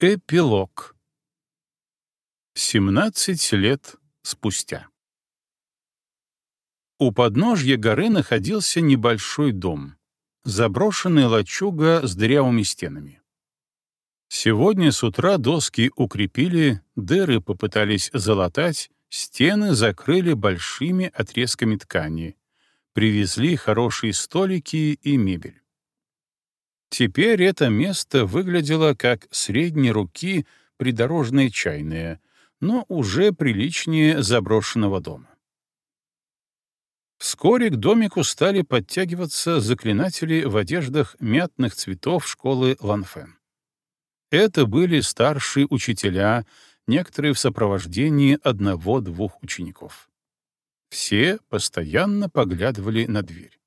Эпилог. 17 лет спустя. У подножья горы находился небольшой дом, заброшенная лачуга с дырявыми стенами. Сегодня с утра доски укрепили, дыры попытались залатать, стены закрыли большими отрезками ткани, привезли хорошие столики и мебель. Теперь это место выглядело как средней руки придорожное чайное, но уже приличнее заброшенного дома. Вскоре к домику стали подтягиваться заклинатели в одеждах мятных цветов школы Ланфен. Это были старшие учителя, некоторые в сопровождении одного-двух учеников. Все постоянно поглядывали на дверь.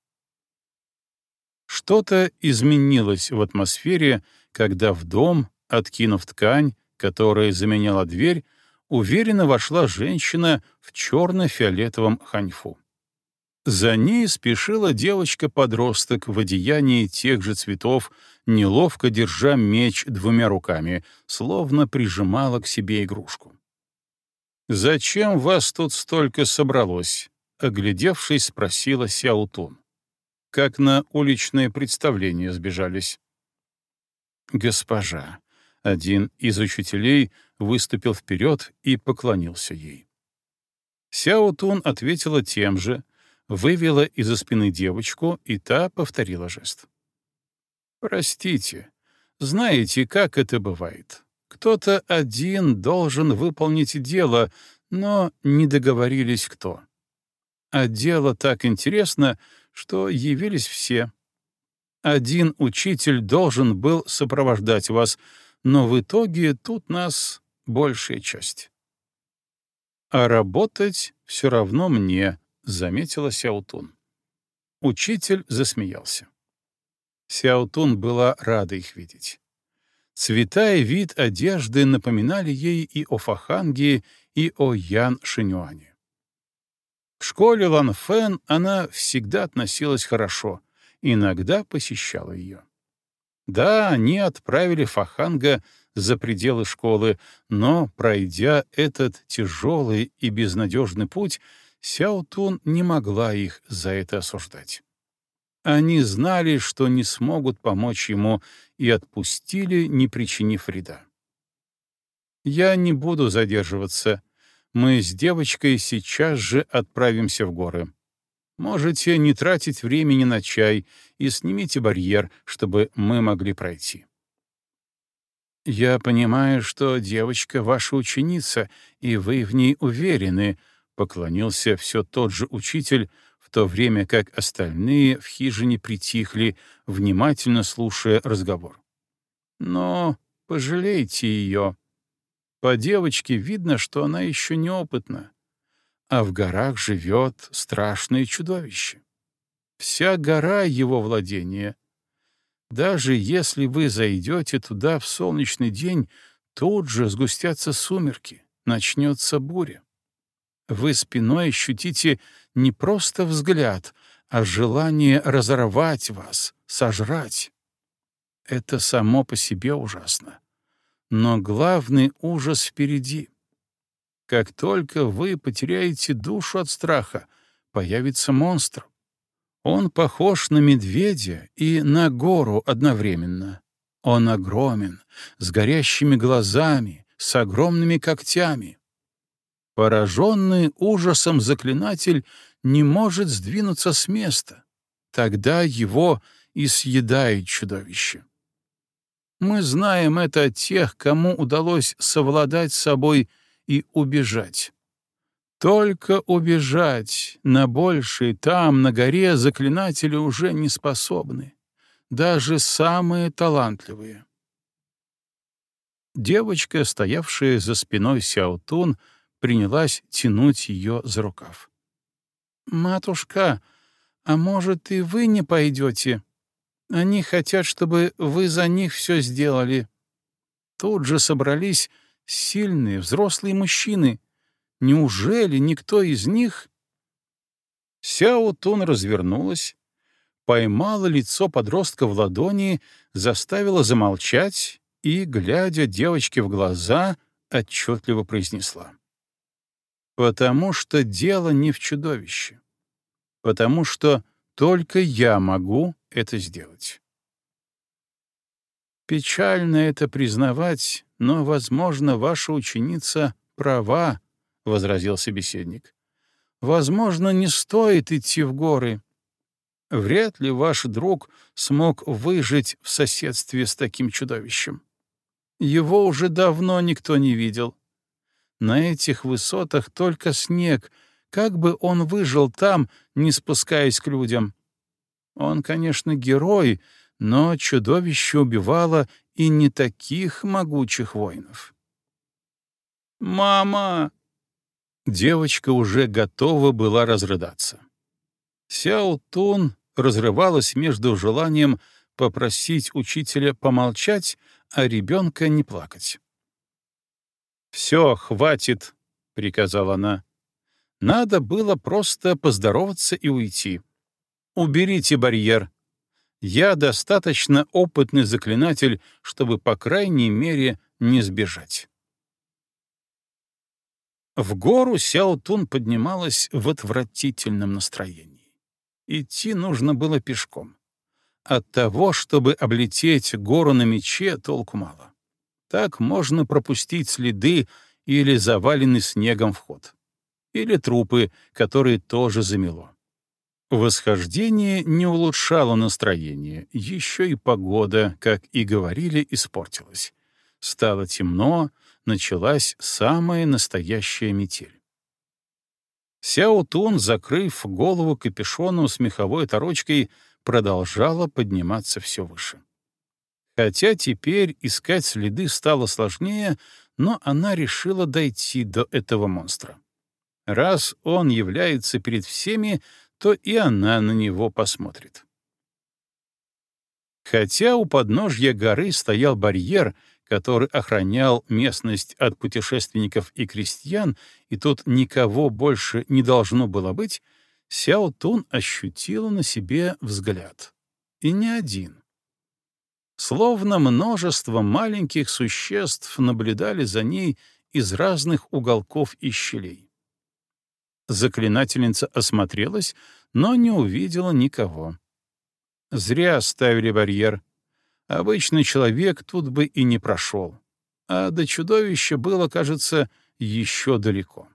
Что-то изменилось в атмосфере, когда в дом, откинув ткань, которая заменяла дверь, уверенно вошла женщина в черно-фиолетовом ханьфу. За ней спешила девочка-подросток в одеянии тех же цветов, неловко держа меч двумя руками, словно прижимала к себе игрушку. «Зачем вас тут столько собралось?» — оглядевшись, спросила Сяутун как на уличное представление сбежались. «Госпожа», — один из учителей выступил вперед и поклонился ей. Сяо Тун ответила тем же, вывела из-за спины девочку, и та повторила жест. «Простите, знаете, как это бывает. Кто-то один должен выполнить дело, но не договорились кто. А дело так интересно, что явились все. Один учитель должен был сопровождать вас, но в итоге тут нас большая часть. А работать все равно мне, — заметила Сяутун. Учитель засмеялся. Сяутун была рада их видеть. Цвета и вид одежды напоминали ей и о Фаханге, и о Ян Шинюане. В школе Лан Фэн она всегда относилась хорошо, иногда посещала ее. Да, они отправили Фаханга за пределы школы, но, пройдя этот тяжелый и безнадежный путь, Сяо Тун не могла их за это осуждать. Они знали, что не смогут помочь ему, и отпустили, не причинив вреда. «Я не буду задерживаться», мы с девочкой сейчас же отправимся в горы. Можете не тратить времени на чай и снимите барьер, чтобы мы могли пройти. Я понимаю, что девочка ваша ученица, и вы в ней уверены, поклонился все тот же учитель, в то время как остальные в хижине притихли, внимательно слушая разговор. Но пожалейте ее. По девочке видно, что она еще неопытна. А в горах живет страшное чудовище. Вся гора — его владение. Даже если вы зайдете туда в солнечный день, тут же сгустятся сумерки, начнется буря. Вы спиной ощутите не просто взгляд, а желание разорвать вас, сожрать. Это само по себе ужасно. Но главный ужас впереди. Как только вы потеряете душу от страха, появится монстр. Он похож на медведя и на гору одновременно. Он огромен, с горящими глазами, с огромными когтями. Пораженный ужасом заклинатель не может сдвинуться с места. Тогда его и съедает чудовище. Мы знаем это от тех, кому удалось совладать с собой и убежать. Только убежать на большее там, на горе, заклинатели уже не способны, даже самые талантливые. Девочка, стоявшая за спиной Сяутун, принялась тянуть ее за рукав. «Матушка, а может, и вы не пойдете?» Они хотят, чтобы вы за них все сделали. Тут же собрались сильные, взрослые мужчины. Неужели никто из них... Сяо Тун развернулась, поймала лицо подростка в ладони, заставила замолчать и, глядя девочке в глаза, отчетливо произнесла. «Потому что дело не в чудовище. Потому что только я могу это сделать». Печально это признавать, но, возможно, ваша ученица права, — возразил собеседник. Возможно, не стоит идти в горы. Вряд ли ваш друг смог выжить в соседстве с таким чудовищем. Его уже давно никто не видел. На этих высотах только снег, как бы он выжил там, не спускаясь к людям. Он, конечно, герой, но чудовище убивало и не таких могучих воинов. «Мама!» Девочка уже готова была разрыдаться. Сяо Тун разрывалась между желанием попросить учителя помолчать, а ребенка не плакать. «Все, хватит», — приказала она. «Надо было просто поздороваться и уйти. Уберите барьер. Я достаточно опытный заклинатель, чтобы, по крайней мере, не сбежать». В гору Сяо Тун поднималась в отвратительном настроении. Идти нужно было пешком. От того, чтобы облететь гору на мече, толку мало. Так можно пропустить следы или заваленный снегом вход. Или трупы, которые тоже замело. Восхождение не улучшало настроение, еще и погода, как и говорили, испортилась. Стало темно, началась самая настоящая метель. Сяо Тун, закрыв голову капюшоном с меховой торочкой, продолжала подниматься все выше. Хотя теперь искать следы стало сложнее, но она решила дойти до этого монстра. Раз он является перед всеми, то и она на него посмотрит. Хотя у подножья горы стоял барьер, который охранял местность от путешественников и крестьян, и тут никого больше не должно было быть, Сяо Тун ощутила на себе взгляд. И не один. Словно множество маленьких существ наблюдали за ней из разных уголков и щелей. Заклинательница осмотрелась, но не увидела никого. Зря ставили барьер. Обычный человек тут бы и не прошел. А до чудовища было, кажется, еще далеко.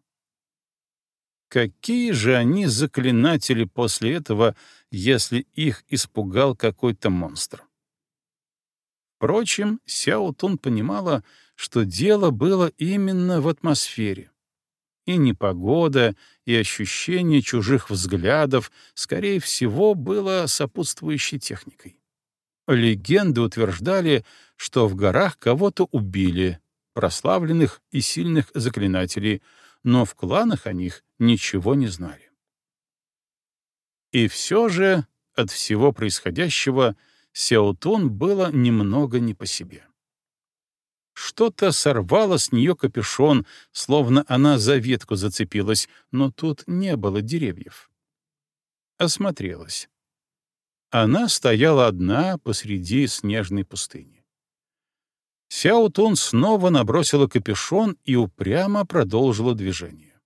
Какие же они заклинатели после этого, если их испугал какой-то монстр? Впрочем, Сяо Тун понимала, что дело было именно в атмосфере. И непогода, и ощущение чужих взглядов, скорее всего, было сопутствующей техникой. Легенды утверждали, что в горах кого-то убили, прославленных и сильных заклинателей, но в кланах о них ничего не знали. И все же от всего происходящего Сяотун было немного не по себе. Что-то сорвало с нее капюшон, словно она за ветку зацепилась, но тут не было деревьев. Осмотрелась. Она стояла одна посреди снежной пустыни. Сяо Тун снова набросила капюшон и упрямо продолжила движение.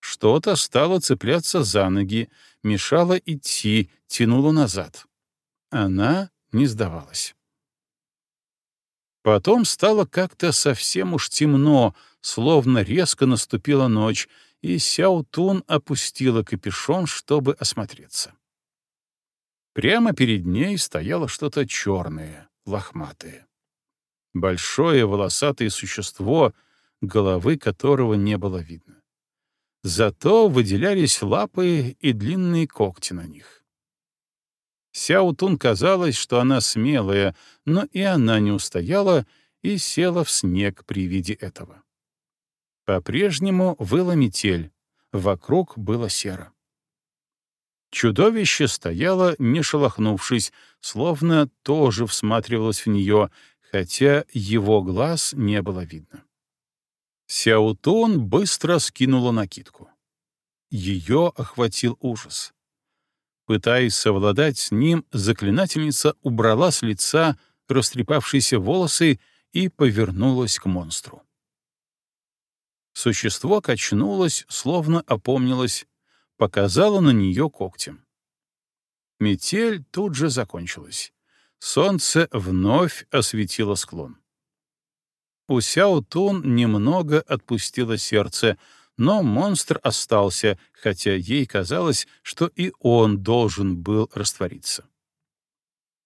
Что-то стало цепляться за ноги, мешало идти, тянуло назад. Она не сдавалась. Потом стало как-то совсем уж темно, словно резко наступила ночь, и Сяо Тун опустила капюшон, чтобы осмотреться. Прямо перед ней стояло что-то черное, лохматое. Большое волосатое существо, головы которого не было видно. Зато выделялись лапы и длинные когти на них. Сяо Тун казалось, что она смелая, но и она не устояла и села в снег при виде этого. По-прежнему выла метель, вокруг было серо. Чудовище стояло, не шелохнувшись, словно тоже всматривалось в нее, хотя его глаз не было видно. Сяутун быстро скинула накидку. Ее охватил ужас. Пытаясь совладать с ним, заклинательница убрала с лица растрепавшиеся волосы и повернулась к монстру. Существо качнулось, словно опомнилось, показало на нее когтем. Метель тут же закончилась. Солнце вновь осветило склон. У Сяо Тун немного отпустило сердце, но монстр остался, хотя ей казалось, что и он должен был раствориться.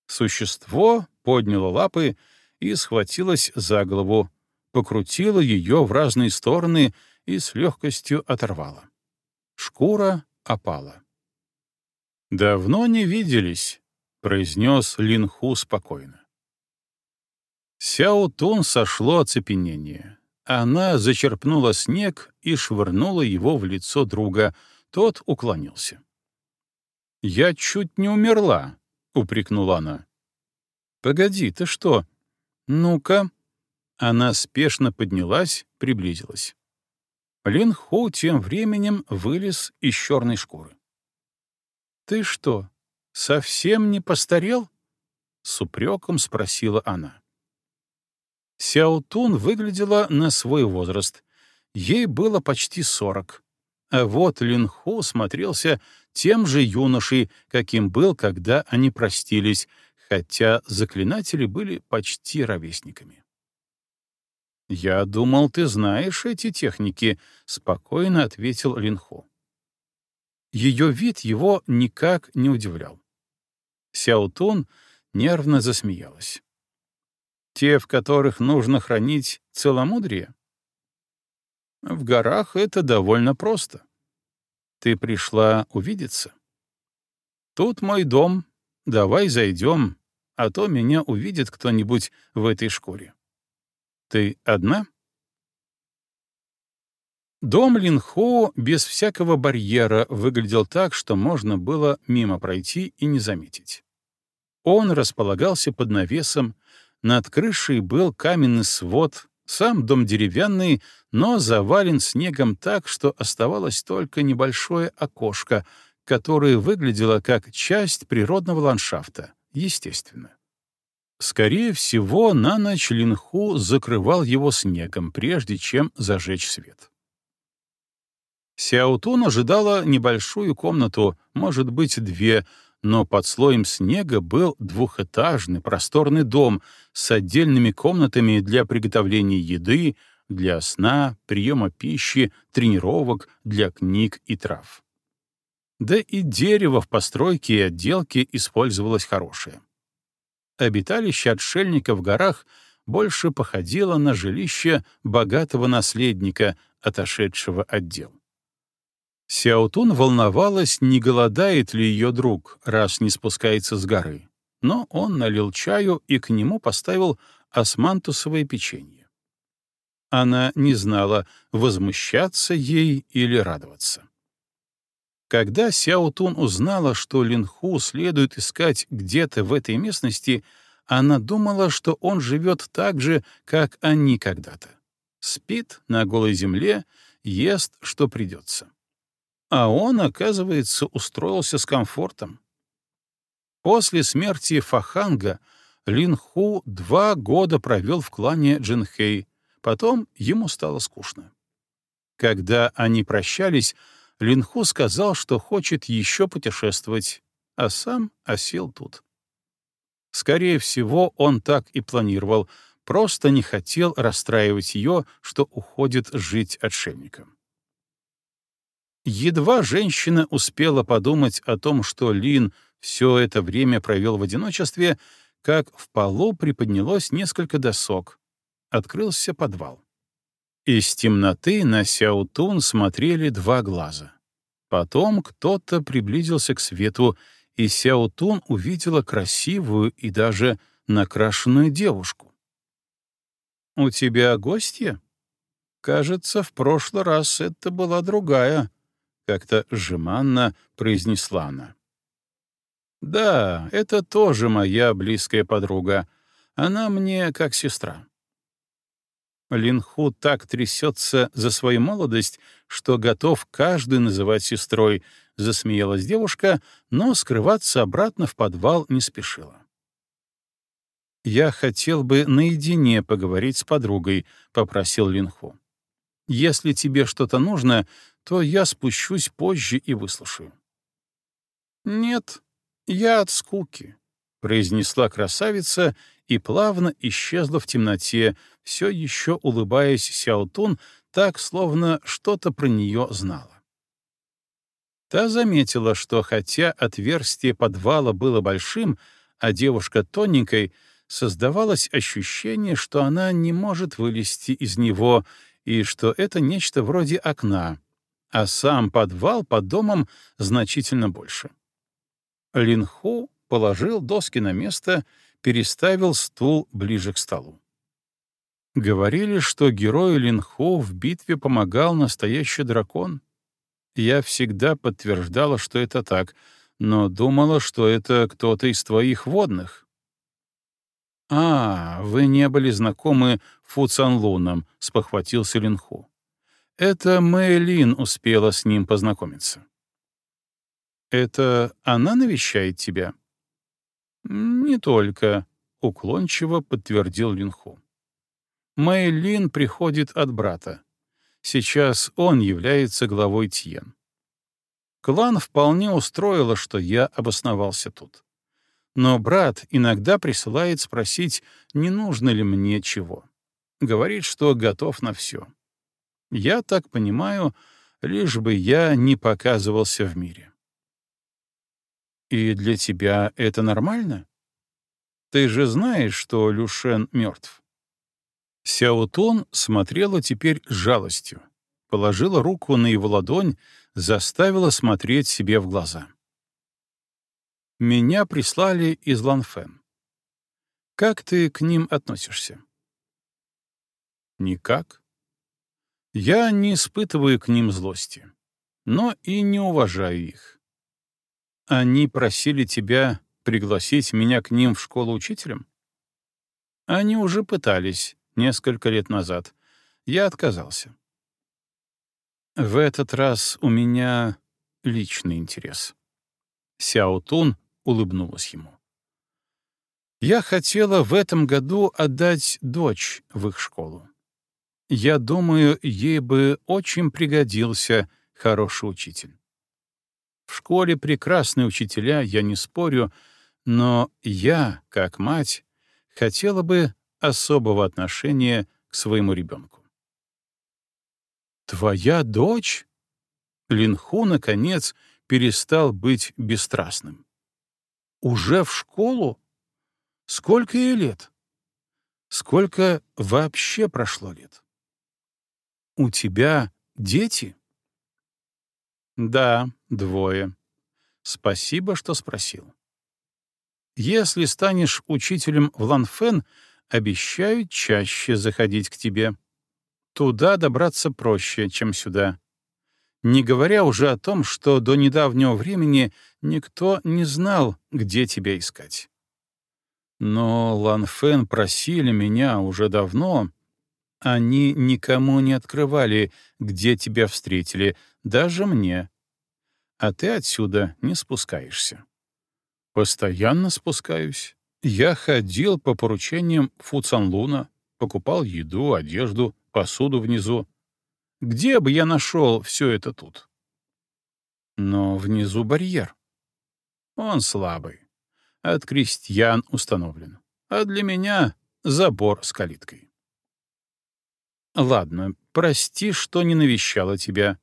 Существо подняло лапы и схватилось за голову, покрутило ее в разные стороны и с легкостью оторвало. Шкура опала. «Давно не виделись», — произнес Линху спокойно. Сяо Тун сошло оцепенение. Она зачерпнула снег и швырнула его в лицо друга. Тот уклонился. «Я чуть не умерла», — упрекнула она. «Погоди, ты что? Ну-ка». Она спешно поднялась, приблизилась. Лин Ху тем временем вылез из черной шкуры. «Ты что, совсем не постарел?» — с упреком спросила она. Сяо Тун выглядела на свой возраст. Ей было почти сорок. А вот Лин Ху смотрелся тем же юношей, каким был, когда они простились, хотя заклинатели были почти ровесниками. «Я думал, ты знаешь эти техники», — спокойно ответил Линхо. Ее вид его никак не удивлял. Сяотун нервно засмеялась. «Те, в которых нужно хранить целомудрие?» «В горах это довольно просто. Ты пришла увидеться?» «Тут мой дом. Давай зайдем, а то меня увидит кто-нибудь в этой шкуре». Ты одна? Дом Линхо без всякого барьера выглядел так, что можно было мимо пройти и не заметить. Он располагался под навесом, над крышей был каменный свод, сам дом деревянный, но завален снегом так, что оставалось только небольшое окошко, которое выглядело как часть природного ландшафта, естественно. Скорее всего, на ночь Линху закрывал его снегом, прежде чем зажечь свет. Сяутун ожидала небольшую комнату, может быть, две, но под слоем снега был двухэтажный просторный дом с отдельными комнатами для приготовления еды, для сна, приема пищи, тренировок, для книг и трав. Да и дерево в постройке и отделке использовалось хорошее обиталище отшельника в горах больше походило на жилище богатого наследника, отошедшего от дел. Сяотун волновалась, не голодает ли ее друг, раз не спускается с горы. Но он налил чаю и к нему поставил османтусовое печенье. Она не знала, возмущаться ей или радоваться. Когда Сяо Тун узнала, что Линху следует искать где-то в этой местности, она думала, что он живет так же, как они когда-то. Спит на голой земле, ест, что придется. А он, оказывается, устроился с комфортом. После смерти Фаханга Линху два года провел в клане Джинхэй, потом ему стало скучно. Когда они прощались, Линху сказал, что хочет еще путешествовать, а сам осел тут. Скорее всего, он так и планировал, просто не хотел расстраивать ее, что уходит жить отшельником. Едва женщина успела подумать о том, что Лин все это время провел в одиночестве, как в полу приподнялось несколько досок. Открылся подвал. Из темноты на Сяутун смотрели два глаза. Потом кто-то приблизился к свету, и Сяутун увидела красивую и даже накрашенную девушку. «У тебя гостья?» «Кажется, в прошлый раз это была другая», — как-то жеманно произнесла она. «Да, это тоже моя близкая подруга. Она мне как сестра. Линху так трясется за свою молодость, что готов каждую называть сестрой, засмеялась девушка, но скрываться обратно в подвал не спешила. «Я хотел бы наедине поговорить с подругой», — попросил Линху. «Если тебе что-то нужно, то я спущусь позже и выслушаю». «Нет, я от скуки», — произнесла красавица и плавно исчезла в темноте, все еще улыбаясь Сяотун, так, словно что-то про нее знала. Та заметила, что хотя отверстие подвала было большим, а девушка тоненькой, создавалось ощущение, что она не может вылезти из него и что это нечто вроде окна, а сам подвал под домом значительно больше. Линху положил доски на место, переставил стул ближе к столу. Говорили, что герою Линху в битве помогал настоящий дракон. Я всегда подтверждала, что это так, но думала, что это кто-то из твоих водных. «А, вы не были знакомы Фу Цанлуном», — спохватился Линху. «Это Мэйлин успела с ним познакомиться». «Это она навещает тебя?» «Не только», — уклончиво подтвердил Линху. Мэйлин приходит от брата. Сейчас он является главой Тьен. Клан вполне устроило, что я обосновался тут. Но брат иногда присылает спросить, не нужно ли мне чего. Говорит, что готов на все. Я так понимаю, лишь бы я не показывался в мире. И для тебя это нормально? Ты же знаешь, что Люшен мертв. Сяотун смотрела теперь с жалостью, положила руку на его ладонь, заставила смотреть себе в глаза. «Меня прислали из Ланфен. Как ты к ним относишься?» «Никак. Я не испытываю к ним злости, но и не уважаю их. Они просили тебя пригласить меня к ним в школу учителем? Они уже пытались несколько лет назад. Я отказался. В этот раз у меня личный интерес. Сяо Тун улыбнулась ему. Я хотела в этом году отдать дочь в их школу. Я думаю, ей бы очень пригодился хороший учитель. В школе прекрасные учителя, я не спорю, но я, как мать, хотела бы особого отношения к своему ребенку. «Твоя дочь?» Линху, наконец, перестал быть бесстрастным. «Уже в школу? Сколько ей лет? Сколько вообще прошло лет? У тебя дети?» Да, двое. Спасибо, что спросил. Если станешь учителем в Ланфен, обещаю чаще заходить к тебе. Туда добраться проще, чем сюда. Не говоря уже о том, что до недавнего времени никто не знал, где тебя искать. Но Ланфен просили меня уже давно. Они никому не открывали, где тебя встретили, даже мне. А ты отсюда не спускаешься. Постоянно спускаюсь. Я ходил по поручениям Фуцанлуна, покупал еду, одежду, посуду внизу. Где бы я нашел все это тут? Но внизу барьер. Он слабый. От крестьян установлен. А для меня забор с калиткой. Ладно, прости, что не навещала тебя.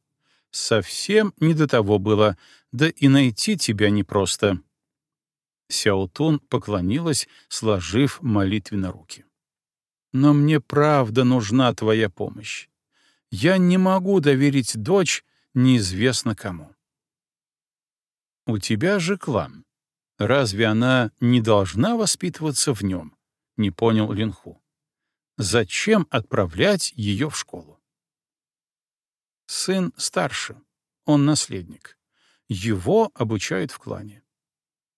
Совсем не до того было, да и найти тебя непросто. Сяотун поклонилась, сложив молитвенно руки. «Но мне правда нужна твоя помощь. Я не могу доверить дочь неизвестно кому». «У тебя же клан. Разве она не должна воспитываться в нем?» — не понял Линху. «Зачем отправлять ее в школу?» Сын старше, он наследник. Его обучают в клане.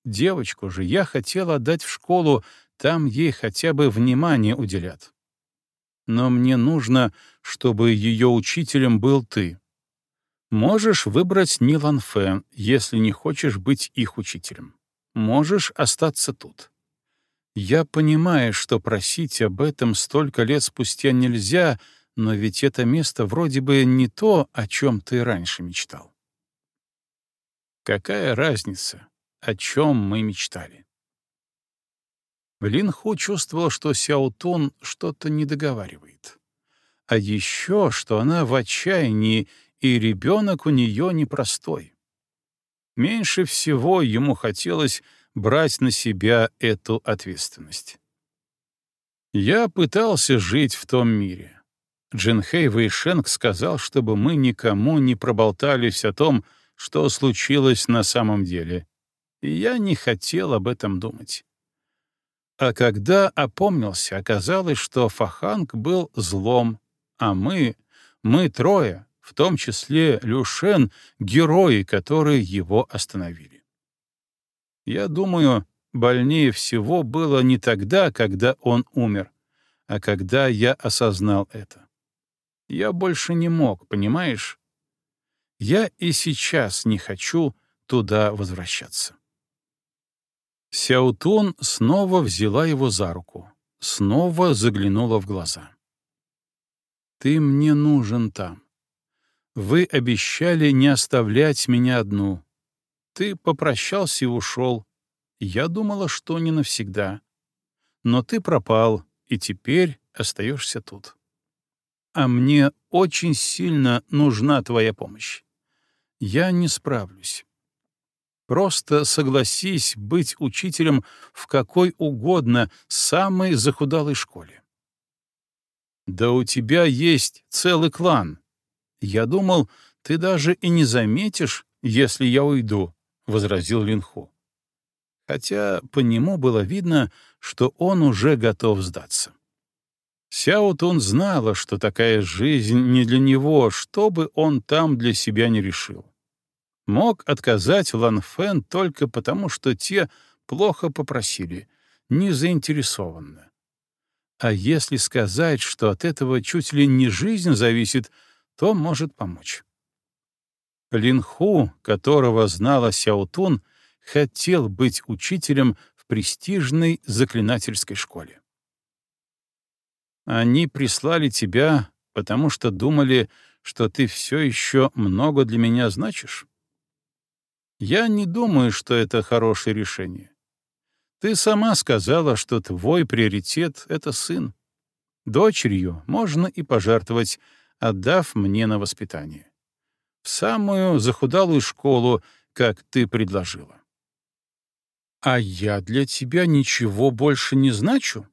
Девочку же я хотел отдать в школу, там ей хотя бы внимание уделят. Но мне нужно, чтобы ее учителем был ты. Можешь выбрать Нилан Фэн, если не хочешь быть их учителем. Можешь остаться тут. Я понимаю, что просить об этом столько лет спустя нельзя, но ведь это место вроде бы не то, о чем ты раньше мечтал. Какая разница, о чем мы мечтали? Лин Ху чувствовал, что Сяо Тун что-то не договаривает. А еще, что она в отчаянии, и ребенок у нее непростой. Меньше всего ему хотелось брать на себя эту ответственность. Я пытался жить в том мире. Джинхэй Вэйшенг сказал, чтобы мы никому не проболтались о том, что случилось на самом деле. И я не хотел об этом думать. А когда опомнился, оказалось, что Фаханг был злом, а мы, мы трое, в том числе Люшен, герои, которые его остановили. Я думаю, больнее всего было не тогда, когда он умер, а когда я осознал это. Я больше не мог, понимаешь? Я и сейчас не хочу туда возвращаться. Сяутун снова взяла его за руку, снова заглянула в глаза. «Ты мне нужен там. Вы обещали не оставлять меня одну. Ты попрощался и ушел. Я думала, что не навсегда. Но ты пропал, и теперь остаешься тут. А мне очень сильно нужна твоя помощь. Я не справлюсь. Просто согласись быть учителем в какой угодно самой захудалой школе. Да у тебя есть целый клан. Я думал, ты даже и не заметишь, если я уйду, — возразил Линху. Хотя по нему было видно, что он уже готов сдаться. Сяо Тун знала, что такая жизнь не для него, что бы он там для себя не решил. Мог отказать Лан Фэн только потому, что те плохо попросили, не заинтересованно. А если сказать, что от этого чуть ли не жизнь зависит, то может помочь. Лин Ху, которого знала Сяо Тун, хотел быть учителем в престижной заклинательской школе. Они прислали тебя, потому что думали, что ты все еще много для меня значишь? Я не думаю, что это хорошее решение. Ты сама сказала, что твой приоритет — это сын. Дочерью можно и пожертвовать, отдав мне на воспитание. Самую захудалую школу, как ты предложила. А я для тебя ничего больше не значу?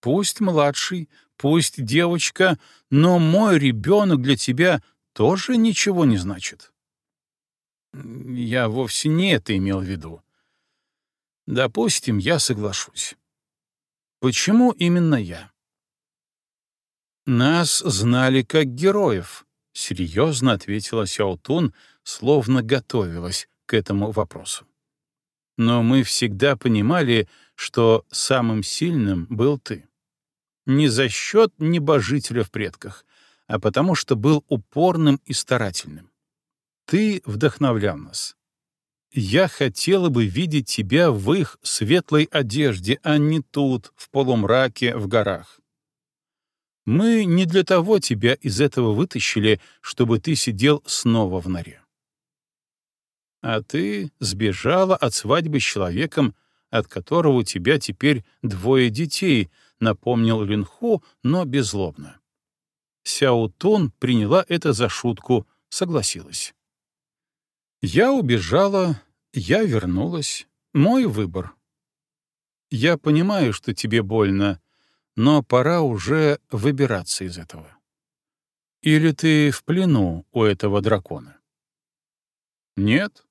Пусть младший, пусть девочка, но мой ребенок для тебя тоже ничего не значит. Я вовсе не это имел в виду. Допустим, я соглашусь. Почему именно я? Нас знали как героев, серьезно ответила Сяотун, словно готовилась к этому вопросу. Но мы всегда понимали, что самым сильным был ты. Не за счет небожителя в предках, а потому что был упорным и старательным. Ты вдохновлял нас. Я хотела бы видеть тебя в их светлой одежде, а не тут, в полумраке, в горах. Мы не для того тебя из этого вытащили, чтобы ты сидел снова в норе. А ты сбежала от свадьбы с человеком, от которого у тебя теперь двое детей, напомнил Линху, но беззлобно. Сяо Тун приняла это за шутку, согласилась. Я убежала, я вернулась. Мой выбор. Я понимаю, что тебе больно, но пора уже выбираться из этого. Или ты в плену у этого дракона? Нет,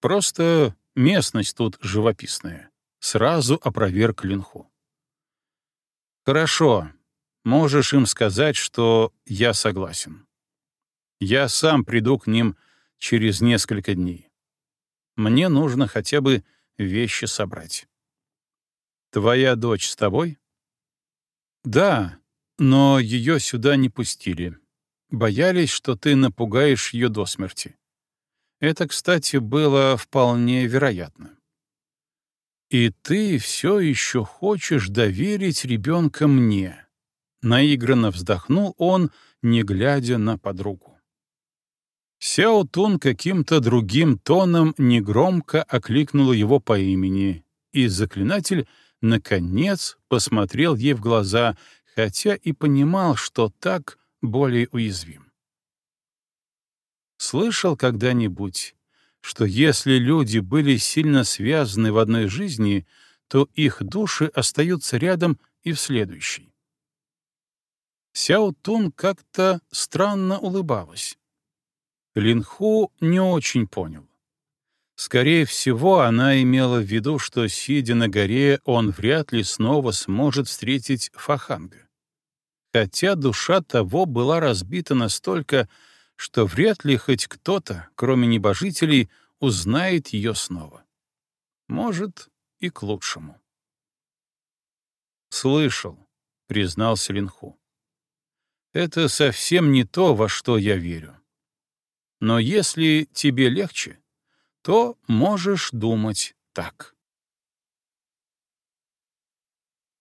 просто местность тут живописная. Сразу опроверг Линху. Хорошо, можешь им сказать, что я согласен. Я сам приду к ним через несколько дней. Мне нужно хотя бы вещи собрать. Твоя дочь с тобой? Да, но ее сюда не пустили. Боялись, что ты напугаешь ее до смерти. Это, кстати, было вполне вероятно. И ты все еще хочешь доверить ребенка мне. Наигранно вздохнул он, не глядя на подругу. Сяо Тун каким-то другим тоном негромко окликнула его по имени, и заклинатель, наконец, посмотрел ей в глаза, хотя и понимал, что так более уязвим. Слышал когда-нибудь, что если люди были сильно связаны в одной жизни, то их души остаются рядом и в следующей? Сяо Тун как-то странно улыбалась. Линху не очень понял. Скорее всего, она имела в виду, что, сидя на горе, он вряд ли снова сможет встретить Фаханга. Хотя душа того была разбита настолько, что вряд ли хоть кто-то, кроме небожителей, узнает ее снова. Может, и к лучшему. «Слышал», — признался Линху. «Это совсем не то, во что я верю. Но если тебе легче, то можешь думать так.